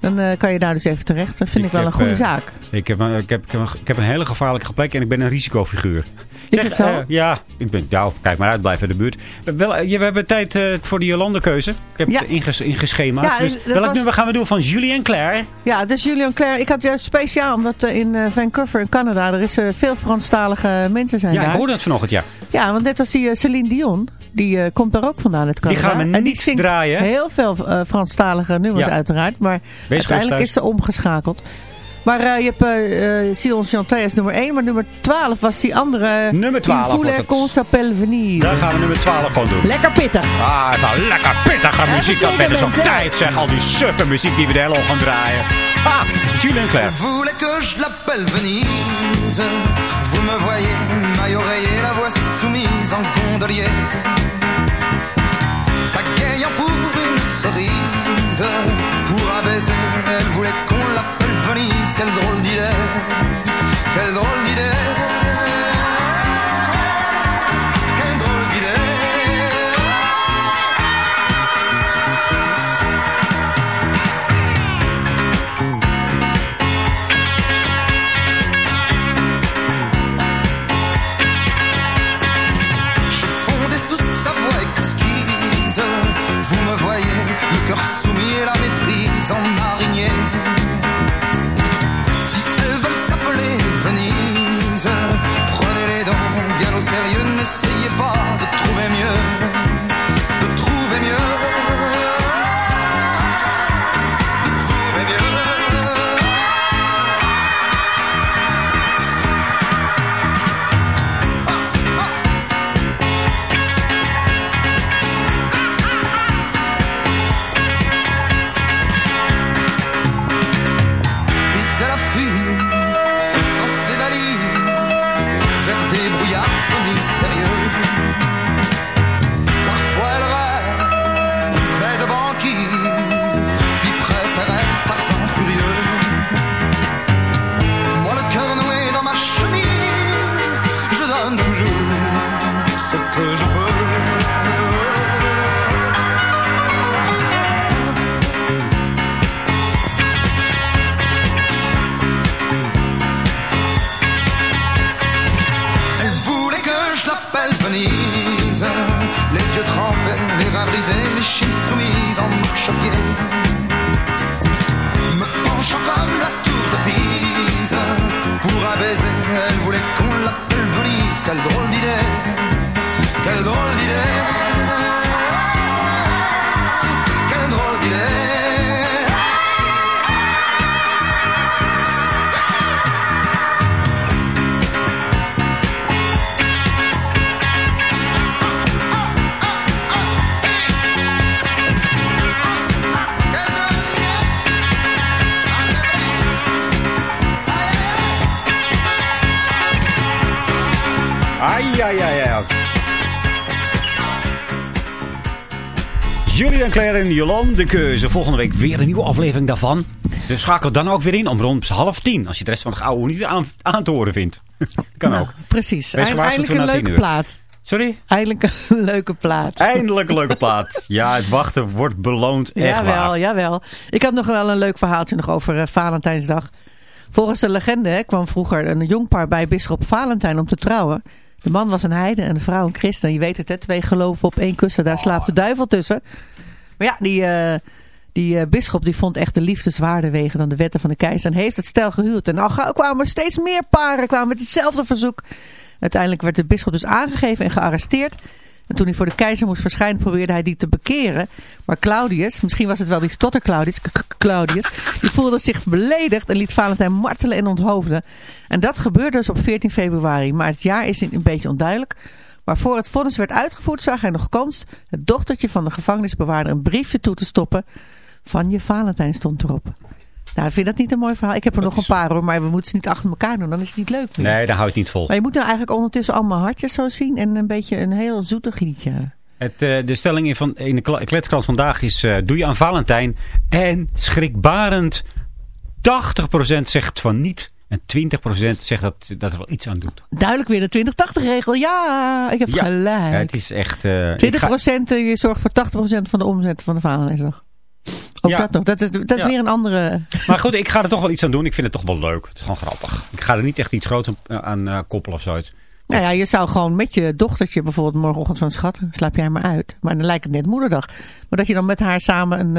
Dan eh, kan je daar dus even terecht. Dat vind ik, wel heb, een goede eh, zaak. Ik heb, een- ik, heb, ik, heb een, ik heb een hele gevaarlijke plek en ik ben een risicofiguur. Is het zo? eh, ja, ik ben, nou, kijk maar uit, blijf in de buurt. Wel, eh, we hebben tijd eh, voor de Jolande-keuze. Ik heb Ja. het inges, ingeschemaat. Ja, dus welk was- nummer gaan we doen van Julien Claire? Ja, dus Julian Claire. Ik had juist speciaal, omdat in Vancouver in Canada... er is veel Franstalige mensen zijn Ja, daar. ik hoorde het vanochtend, ja. Ja, want net als die Celine Dion, die komt daar ook vandaan uit Canada. gaan we en niet die zingt draaien, heel veel Franstalige nummers uiteraard. Maar uiteindelijk is ze omgeschakeld. Maar eh, je hebt eh uh, Sion Chanté is nummer 1, maar nummer 12 was die andere... Nummer 12 Il wordt het. qu'on s'appelle venir. Daar gaan we nummer 12 gewoon doen. Lekker pittig. Ah, nou, lekker pittige muziek. Dat ben op mensen. tijd, zeg. Al die suffe muziek die we de hele ochtend gaan draaien. Ah, Julien Claire. voulez que je l'appelle Venise Vous me voyez, maille oreiller, la voix soumise en gondolier elle voulait qu'on l'appelle Venise Quelle drôle Julian Claire en Jolande de Keuze. Volgende week weer een nieuwe aflevering daarvan. Dus schakel dan ook weer in om rond half tien. Als je de rest van de oude niet aan, aan te horen vindt. [laughs] kan Nou, ook. Precies. Eindelijk een leuke plaat. Sorry? Eindelijk een [laughs] leuke plaat. Eindelijk een leuke plaat. Ja, het wachten wordt beloond. Echt Jawel, waar. jawel. Ik had nog wel een leuk verhaaltje nog over eh, Valentijnsdag. Volgens de legende hè, kwam vroeger een jongpaar bij bisschop Valentijn om te trouwen. De man was een heide en de vrouw een christen. Je weet het, hè, twee geloven op één kussen, daar slaapt de duivel tussen. Maar ja, die, eh die eh, bisschop die vond echt de liefde zwaarder wegen dan de wetten van de keizer. En heeft het stel gehuwd. En al kwamen steeds meer paren kwamen met hetzelfde verzoek. Uiteindelijk werd de bisschop dus aangegeven en gearresteerd. En toen hij voor de keizer moest verschijnen, probeerde hij die te bekeren. Maar Claudius, misschien was het wel die stotter Claudius, Claudius, die voelde zich beledigd en liet Valentijn martelen en onthoofden. En dat gebeurde dus op 14 februari. Maar het jaar is een beetje onduidelijk. Maar voor het vonnis werd uitgevoerd, zag hij nog kans het dochtertje van de gevangenisbewaarder een briefje toe te stoppen. Van je Valentijn stond erop. Nou, ik vind dat niet een mooi verhaal. Ik heb er nog een paar hoor, maar we moeten ze niet achter elkaar doen. Dan is het niet leuk meer. Nee, daar hou het niet vol. Maar je moet nou eigenlijk ondertussen allemaal hartjes zo zien en een beetje een heel zoetig liedje. Het, eh, de stelling in, van, in de kletskrant vandaag is... eh, doe je aan Valentijn. En schrikbarend 80% zegt van niet. En 20% zegt dat, dat er wel iets aan doet. Duidelijk weer de 2080-regel. Ja, ik heb Ja. gelijk. Ja, het is echt... eh, ik 20% ga- je zorgt voor 80% van de omzet van de Valentijnsdag. Ook Ja. dat nog. Dat is, dat is Ja. weer een andere... Maar goed, ik ga er toch wel iets aan doen. Ik vind het toch wel leuk. Het is gewoon grappig. Ik ga er niet echt iets groots aan, aan eh, koppelen of zoiets. Nou ja, je zou gewoon met je dochtertje bijvoorbeeld morgenochtend van schat, slaap jij maar uit. Maar dan lijkt het net moederdag. Maar dat je dan met haar samen een,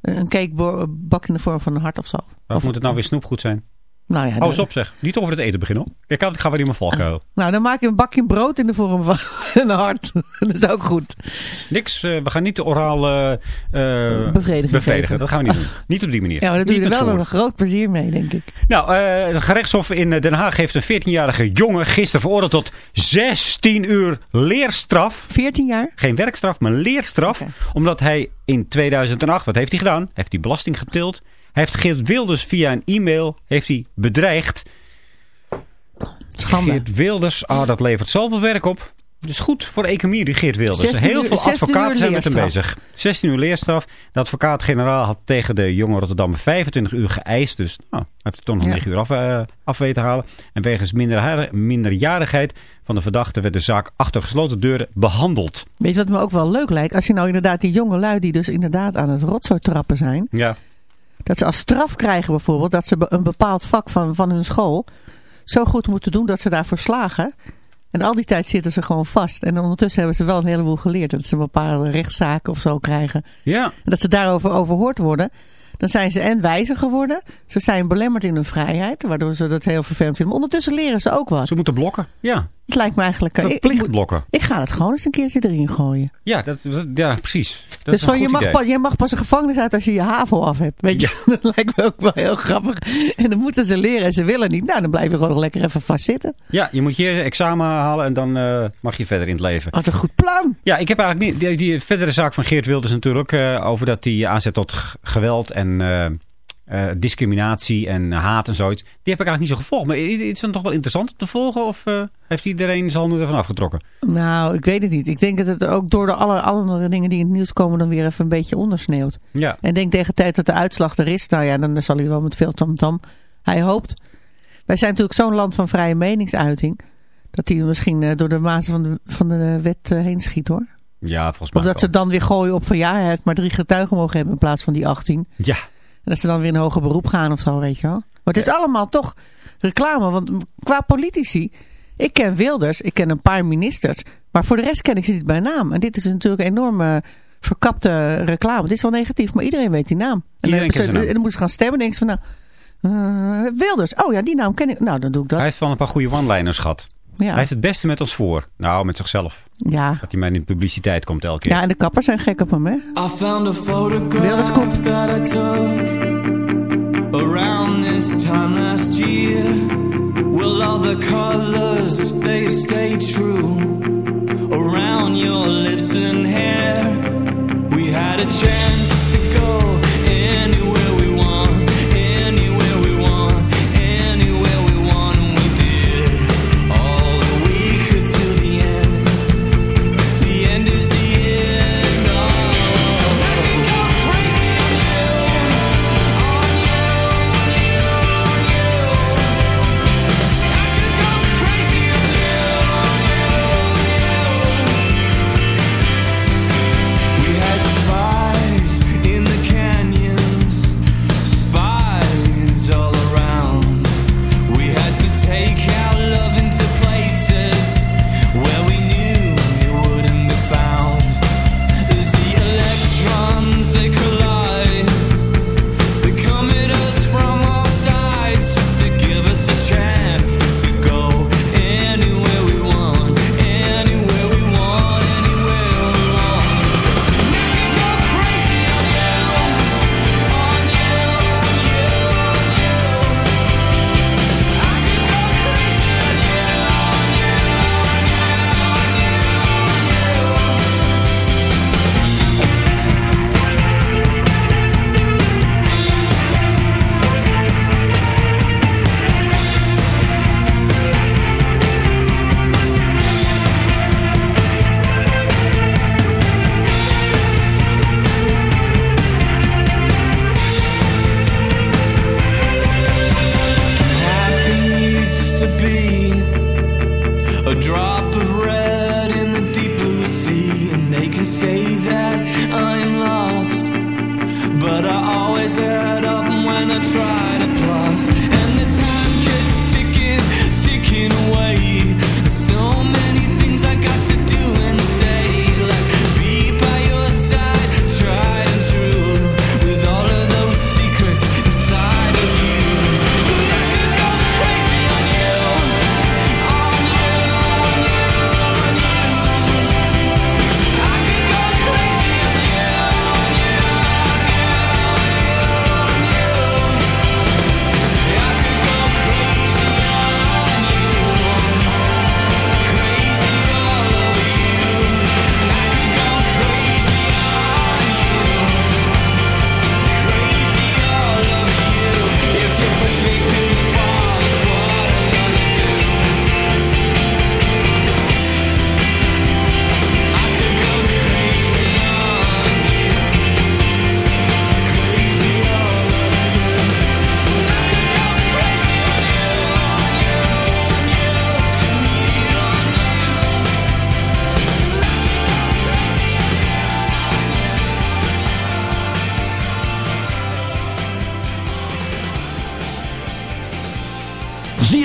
eh, een cake bakt in de vorm van een hart of zo. Of moet het nou weer snoepgoed zijn? Nou ja, Hou eens op zeg. Niet over het eten beginnen hoor. Kijk, ik ga weer in mijn valkuil. Nou, dan maak je een bakje brood in de vorm van [laughs] een hart. [laughs] dat is ook goed. Niks, eh, we gaan niet de oraal eh, eh, Bevrediging bevredigen. Dat gaan we niet doen. Niet op die manier. Ja, maar dat doe je er wel voer. een groot plezier mee, denk ik. Nou, eh, het gerechtshof in Den Haag heeft een 14-jarige jongen gisteren veroordeeld tot 16 uur leerstraf. 14 jaar? Geen werkstraf, maar leerstraf. Omdat hij in 2008, wat heeft hij gedaan? Heeft hij belasting getild. Heeft Geert Wilders via een e-mail heeft hij bedreigd. Schande. Geert Wilders, ah, dat levert zoveel werk op. Dus goed voor de economie, die Geert Wilders. 16 Heel veel 16 advocaten zijn met hem bezig. 16 uur leerstraf. De advocaat-generaal had tegen de jonge Rotterdam 25 uur geëist. Dus nou, hij heeft er toch nog Ja. 9 uur af, eh, af weten te halen. En wegens minderjar- minderjarigheid van de verdachte werd de zaak achter gesloten deuren behandeld. Weet je wat me ook wel leuk lijkt? Als je nou inderdaad die jonge lui die dus inderdaad aan het rotzooi trappen zijn. Ja. Dat ze als straf krijgen bijvoorbeeld dat ze een bepaald vak van, van hun school zo goed moeten doen dat ze daarvoor slagen. En al die tijd zitten ze gewoon vast. En ondertussen hebben ze wel een heleboel geleerd. Dat ze bepaalde rechtszaken of zo krijgen. Ja. En dat ze daarover overhoord worden. Dan zijn ze en wijzer geworden. Ze zijn belemmerd in hun vrijheid. Waardoor ze dat heel vervelend vinden. Maar ondertussen leren ze ook wat. Ze moeten blokken. Ja. Het lijkt me eigenlijk... ik- ik, Verplicht blokken. ik ga het gewoon eens een keertje erin gooien. Ja, dat, dat- ja precies. Dat dus van, je, mag pas, je mag pas een gevangenis uit als je je HAVO af hebt. Weet je, [laughs] dat lijkt me ook wel heel grappig. En dan moeten ze leren en ze willen niet. Nou, dan blijf je gewoon nog lekker even vastzitten. Ja, je moet je examen halen en dan eh, mag je verder in het leven. Wat een goed plan. Ja, ik heb eigenlijk niet... Die, die verdere zaak van Geert Wilders natuurlijk... eh, over dat hij aanzet tot geweld en eh, eh, discriminatie en haat en zoiets. Die heb ik eigenlijk niet zo gevolgd. Maar is het dan toch wel interessant om te volgen? Of eh, heeft iedereen zijn handen ervan afgetrokken? Nou, ik weet het niet. Ik denk dat het ook door de alle andere dingen die in het nieuws komen... dan weer even een beetje ondersneeuwt. Ja. En denk tegen de tijd dat de uitslag er is... nou ja, dan zal hij wel met veel tamtam. Hij hoopt. Wij zijn natuurlijk zo'n land van vrije meningsuiting... dat hij misschien eh, door de mazen van de, van de wet eh, heen schiet, hoor. Ja, volgens mij Of dat ze dan weer gooien op van... ja, hij heeft maar drie getuigen mogen hebben in plaats van die 18. Ja. En dat ze dan weer in hoger beroep gaan of zo, weet je wel. Maar het is allemaal toch reclame. Want qua politici... Ik ken Wilders, ik ken een paar ministers. Maar voor de rest ken ik ze niet bij naam. En dit is natuurlijk een enorme verkapte reclame. Het is wel negatief, maar iedereen weet die naam. En dan, ze, zijn naam. en dan moeten ze gaan stemmen. En denken ze van, nou, eh, Wilders. Oh ja, die naam ken ik. Nou, dan doe ik dat. Hij heeft wel een paar goede one-liners gehad. Ja. Hij heeft het beste met ons voor. Nou, met zichzelf. Ja. Dat hij maar in de publiciteit komt elke keer. ja, en de kappers zijn gek op hem, hè? I found a komt. that I took around this time last year. Will all the colors they stay true around your lips and hair? We had a chance to go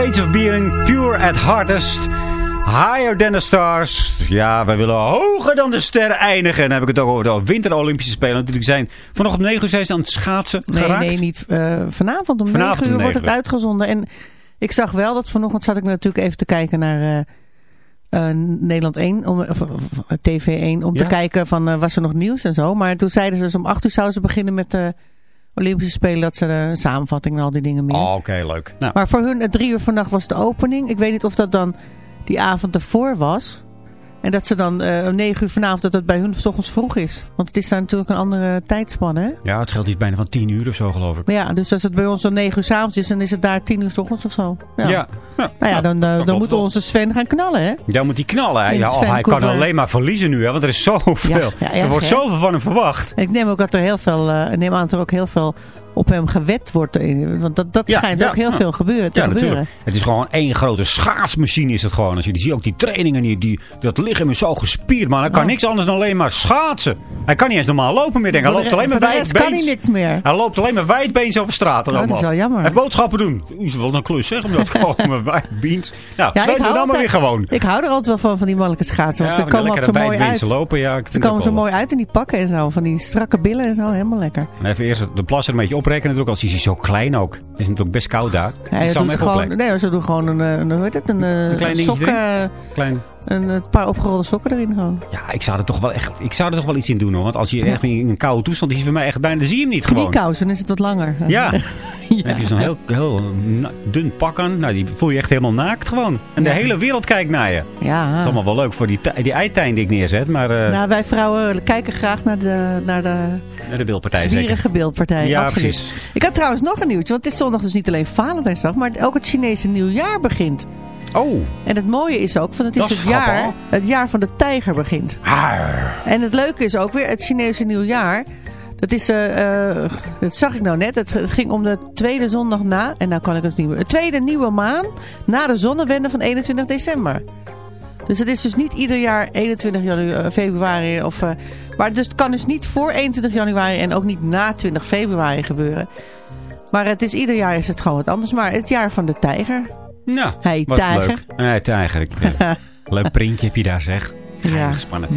Page of Being Pure at Hardest. Higher than the stars. Ja, wij willen hoger dan de sterren eindigen. En dan heb ik het ook over de Winter Olympische Spelen. Natuurlijk zijn vanochtend om 9 uur zijn ze aan het schaatsen Nee, geraakt. nee, niet. eh, vanavond om Vanavond 9 om uur wordt 9 het uitgezonden. En ik zag wel dat vanochtend zat ik natuurlijk even te kijken naar eh, eh, Nederland 1, om, of, TV 1, om Ja? te kijken van was er nog nieuws en zo. Maar toen zeiden ze dus om 8 uur zouden ze beginnen met de Olympische Spelen. Dat ze de samenvatting en al die dingen meer. Oh, oké, leuk. Nou, Maar voor hun, het drie uur vannacht was de opening. Ik weet niet of dat dan die avond ervoor was. En dat ze dan eh, om negen uur vanavond, dat het bij hun 's ochtends vroeg is. Want het is daar natuurlijk een andere tijdspanne, hè? ja, het scheelt iets bijna van 10 uur of zo, geloof ik. Maar ja, dus als het bij ons om negen uur s'avonds is, dan is het daar tien uur 's ochtends of zo. Ja. Ja. Nou ja, dan, eh, dan moet onze Sven gaan knallen, hè? Ja, moet hij knallen. hè? Ja, oh, hij kan alleen maar verliezen nu, hè, want er is zoveel. Ja, er wordt hè? zoveel van hem verwacht. En ik neem ook dat er heel veel, eh, ik neem aan dat er ook heel veel op hem gewet wordt. eh, Want dat, dat schijnt ook heel veel gebeuren, te Ja, gebeuren. natuurlijk. Het is gewoon één grote schaatsmachine is het gewoon. Als je die ziet ook die trainingen, die, die, dat lichaam is zo gespierd, man. Hij kan Oh. niks anders dan alleen maar schaatsen. Hij kan niet eens normaal lopen meer, denk ik. Hij loopt alleen maar rest kan hij wijdbeens. niks meer. Hij loopt alleen maar wijdbeens over straat. Dat is wel jammer. Hij boodschappen doen. Oeh, wel een klus, zeg. Om dat [laughs] gewoon met wijdbeens. Nou, Ja, doe hou dan maar weer gewoon. Ik hou er altijd wel van, van die mannelijke schaatsen. Want Ja, ze maar komen altijd zo mooi wijdbeens uit. lopen. Ja, Ze komen zo mooi uit in die pakken en zo. Van die strakke billen en zo. Helemaal lekker. En even eerst de plas er een beetje oprekenen. Natuurlijk, als hij is zo klein ook. Het is natuurlijk best koud daar. Ja, ik doen hem even gewoon, nee, ze doen gewoon een, eh, een, heet het, een, eh, Een klein een sok, Klein. Een, een paar opgerolde sokken erin gewoon. Ja, ik zou er toch wel echt, ik zou er toch wel iets in doen hoor. Want als je echt in een koude toestand is, is voor mij echt bijna, dan zie je hem niet gewoon. Kniekousen, dan is het wat langer. [laughs] [laughs] Ja. Dan heb je zo'n heel, heel dun pak aan. Nou, die voel je echt helemaal naakt gewoon. En de Ja. hele wereld kijkt naar je. Ja. Dat is allemaal wel leuk voor die, die eitijn die ik neerzet. Maar eh Nou, wij vrouwen kijken graag naar de, naar de naar de beeldpartij zeker. beeldpartij. Ja, absoluut. precies. Ik had trouwens nog een nieuwtje, want het is zondag dus niet alleen Valentijnsdag, maar ook het Chinese nieuwjaar begint. Oh. En het mooie is ook, van het is Dat het jaar, het jaar van de tijger begint. Haar. En het leuke is ook weer, het Chinese nieuwjaar, dat is, eh, eh, dat zag ik nou net, het, het ging om de tweede zondag na, en nou kan ik het niet meer, de tweede nieuwe maan na de zonnewende van 21 december. Dus het is dus niet ieder jaar 21 janu- eh, februari. Of, maar dus het kan dus niet voor 21 januari en ook niet na 20 februari gebeuren. Maar het is, ieder jaar is het gewoon wat anders. Maar het jaar van de tijger. Nou, Hey, wat tijger. leuk. Nee, tijger. Ja. [laughs] Leuk printje heb je daar zeg. Ja. Gespannen.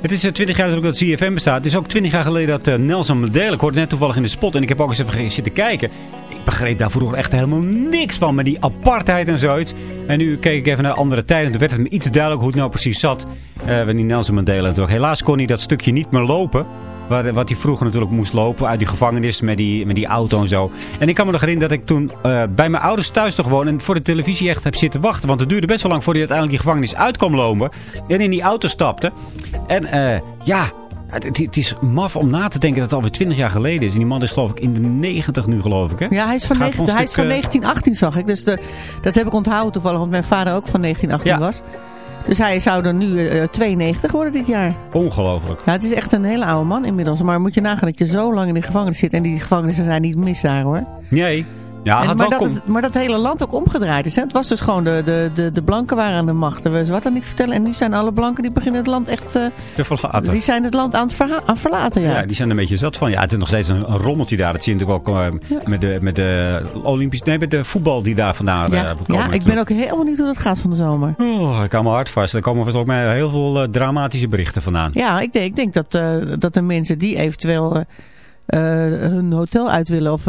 Het is eh, 20 jaar dat CFM bestaat. Het is ook 20 jaar geleden dat eh, Nelson Mandela, ik hoorde net toevallig in de spot en ik heb ook eens even zitten kijken. Ik begreep daar vroeger echt helemaal niks van, met die apartheid en zoiets. En nu keek ik even naar andere tijden. Toen werd het me iets duidelijk hoe het nou precies zat. eh wanneer die Nelson Mandela. Helaas kon hij dat stukje niet meer lopen. Waar- Wat hij vroeger natuurlijk moest lopen uit die gevangenis met die, met die auto en zo. En ik kan me nog herinneren dat ik toen eh, bij mijn ouders thuis toch gewoon en voor de televisie echt heb zitten wachten. Want het duurde best wel lang voordat hij uiteindelijk die gevangenis uit kwam lopen. En in die auto stapte. En eh, ja, het, het- is maf om na te denken dat het alweer 20 jaar geleden is. En die man is geloof ik in de 90 nu geloof ik hè? Ja, hij is van, Gaat 19 wel een hij is van eh, 1918 zag ik. Dus de, dat heb ik onthouden toevallig, want mijn vader ook van 1918 Ja. was. Dus hij zou dan nu eh, 92 worden dit jaar. Ongelooflijk. Ja, het is echt een hele oude man inmiddels. Maar moet je nagaan dat je zo lang in de gevangenis zit. En die gevangenissen zijn niet mis daar hoor. Nee. Ja, En- maar, wel dat het, maar dat hele land ook omgedraaid is. Hè? Het was dus gewoon de, de, de, de blanken waren aan de macht. De zwarten niks vertellen. En nu zijn alle blanken die beginnen het land echt... eh, te verlaten. die zijn het land aan het, aan verlaten. Ja. Ja, die zijn er een beetje zat van. Ja, het is nog steeds een, een rommeltje daar. Dat zie je natuurlijk ook eh, met, de, met de Olympisch... Nee, met de voetbal die daar vandaan Ja, eh, komen. ja, ik ben ook heel benieuwd hoe dat gaat van de zomer. Oh, ik hou mijn hart vast. Er komen volgens mij heel veel dramatische berichten vandaan. Ja, ik denk, ik denk dat, dat de mensen die eventueel hun hotel uit willen of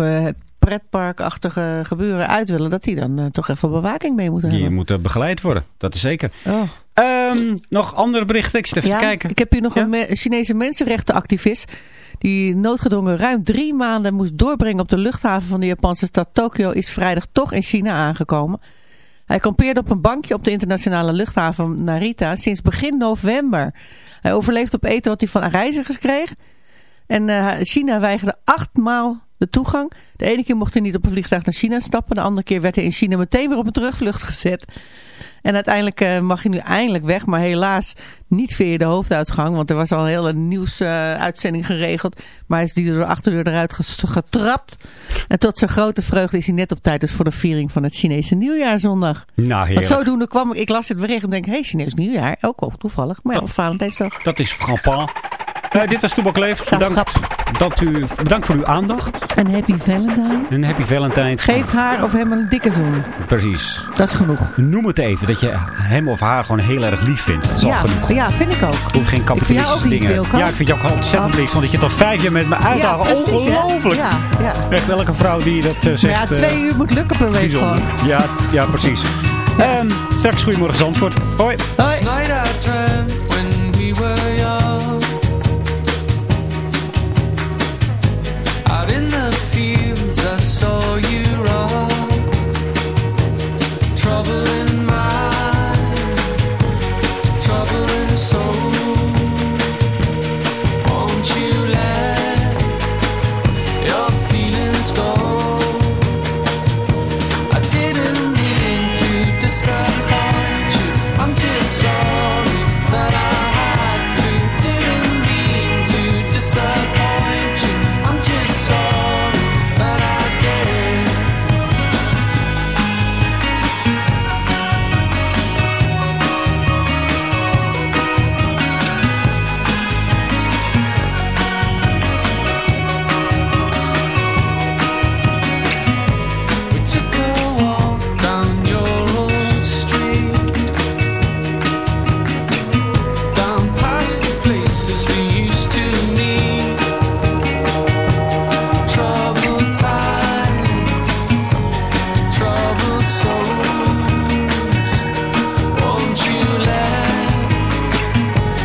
pretparkachtige gebeuren uit willen, dat die dan eh, toch even bewaking mee moeten Die hebben. moeten begeleid worden. Dat is zeker. Oh. Ehm, nog andere berichten? Ik zit even Ja, te kijken. ik heb hier nog een, me- een Chinese mensenrechtenactivist die noodgedwongen ruim drie maanden moest doorbrengen op de luchthaven van de Japanse stad Tokio, is vrijdag toch in China aangekomen. Hij kampeerde op een bankje op de internationale luchthaven Narita sinds begin november. Hij overleefde op eten wat hij van reizigers kreeg. En eh, China weigerde achtmaal de toegang. De ene keer mocht hij niet op een vliegtuig naar China stappen. De andere keer werd hij in China meteen weer op een terugvlucht gezet. En uiteindelijk eh, mag hij nu eindelijk weg. Maar helaas niet via de hoofduitgang. Want er was al een hele nieuwsuitzending geregeld. Maar hij is die door de achterdeur eruit getrapt. En tot zijn grote vreugde is hij net op tijd. Dus voor de viering van het Chinese nieuwjaarzondag. Nou, Want zodoende kwam ik. Ik las het bericht en denk. Hé, hey, Chinees nieuwjaar. Ook al toevallig. Maar ja, op Valentijnsdag. Dat is Franpan. Eh dit was Toebak Leeft. Zaterdag. Bedankt dat u, bedankt voor uw aandacht. En happy Valentine. En happy Valentine. Geef haar of hem een dikke zoen. Precies. Dat is genoeg. Noem het even, dat je hem of haar gewoon heel erg lief vindt. Dat is ja, al genoeg. Ja, vind ik ook. Hoef geen kapitalistische dingen. Ja, ik vind je ook ontzettend lief. Want dat je tot vijf jaar met me uitdagen. Ja? Ongelooflijk. Ja, ja. Echt welke vrouw die dat eh, zegt. ja, twee eh, uur moet lukken per week bijzonder. gewoon. Ja, ja, precies. Ehm, straks Goedemorgen Zandvoort. Hoi. Hoi.